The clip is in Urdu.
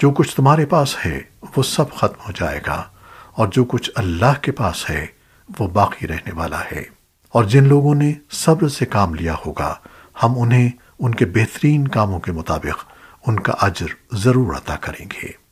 جو کچھ تمہارے پاس ہے، وہ سب ختم ہو جائے گا، اور جو کچھ اللہ کے پاس ہے، وہ باقی رہنے والا ہے۔ اور جن لوگوں نے صبر سے کام لیا ہوگا، ہم انہیں ان کے بہترین کاموں کے مطابق ان کا اجر ضرور عطا کریں گے۔